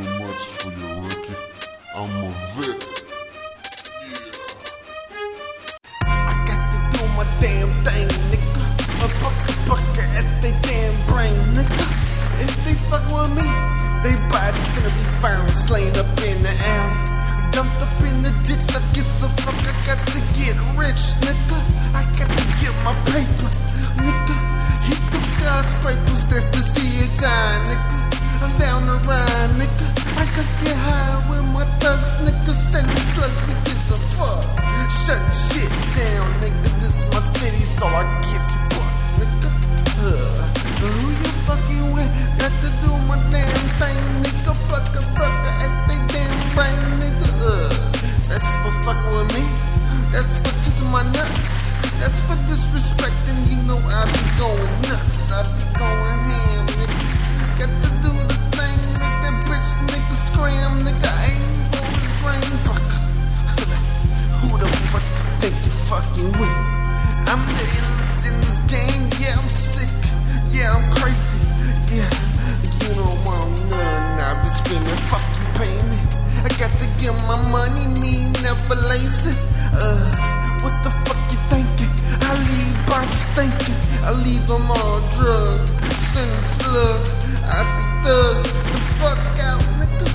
too much for you, rookie. I'm a Vic. I got to do my damn thing, nigga. A bucket bucket at they damn brain, nigga. If they fuck with me, they body finna be found slain up in the alley. Dumped up in the ditch, I guess a fuck, I got to get rich, nigga. I got to get my paper, my thugs, nigga. Sending slugs, we give lazy. Uh, what the fuck you thinking? I leave bodies thinking, I leave them all drug, sin slug. I be thug, the fuck out, nigga.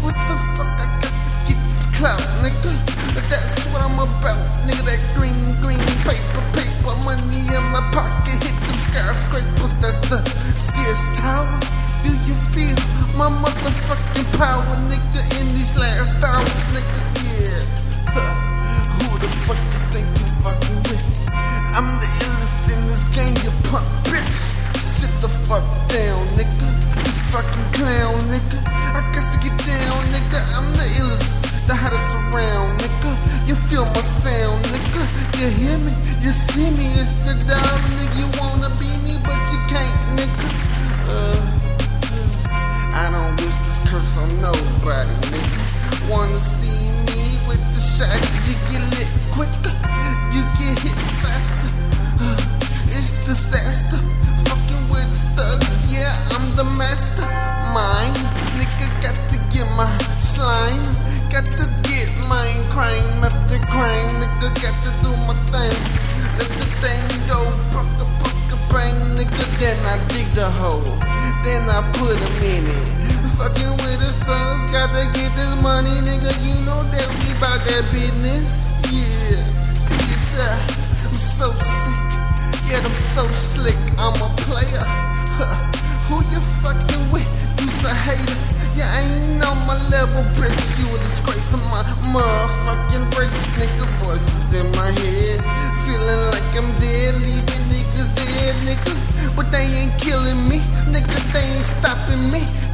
What the fuck I got to get this clout, nigga? That's what I'm about, nigga. That green, green paper, paper, money in my pocket. Hit them skyscrapers, that's the Sears Tower. Do you feel my motherfucking power, nigga? In these last hours, nigga, feel my sound, nigga. You hear me? You see me? It's the dog, nigga. You wanna be me, but you can't, nigga. Uh, I don't wish this curse on nobody, nigga. Wanna see hole, then I put him in it. Fucking with the thugs, gotta get this money, nigga. You know that we bout that business, yeah. See it's uh, I'm so sick. Yeah, I'm so slick, I'm a player. Huh. Who you fucking with? You's a hater. I ain't on my level, bitch. You a disgrace to my motherfucking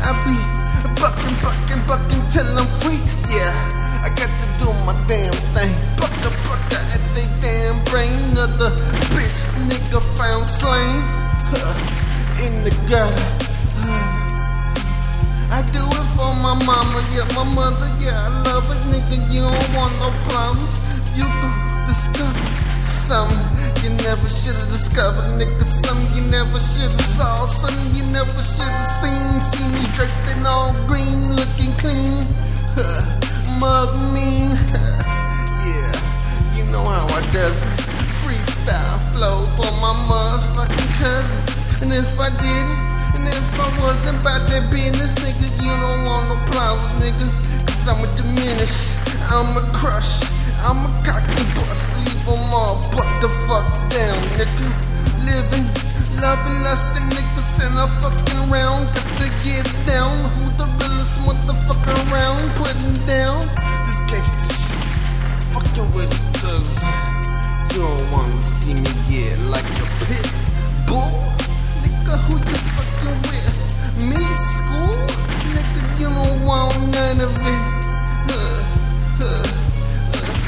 I be bucking, bucking, bucking till I'm free. Yeah, I got to do my damn thing. Bucka, bucka at they damn brain. Another bitch nigga found slain huh, in the gutter. I do it for my mama, yeah, my mother, yeah, I love it, nigga. You don't want no problems. You gon' discover something you never should've discovered, nigga. Something you never should've saw, something you never does. Freestyle flow for my motherfucking cousins. And if I did it, and if I wasn't about that business, nigga, you don't want no problems, nigga. Cause I'ma diminish, I'ma crush, I'ma cock the bus, leave them all butt the fuck down, nigga. Living, loving, lusting, niggas in a fucking round, just to get down. Who the realest motherfucker around, putting down this gangsta shit. Fucking with see me get like a pit bull. Nigga, who you fucking with? Me, school? Nigga, you don't want none of it.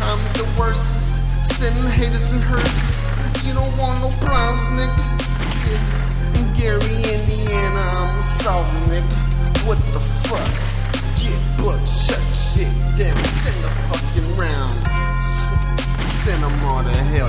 I'm the worstest, sending haters and hearses. You don't want no problems, nigga. Yeah. In Gary, Indiana, I'm a salt nigga. What the fuck? Get booked, shut shit down, send a fucking round. Send them all to hell,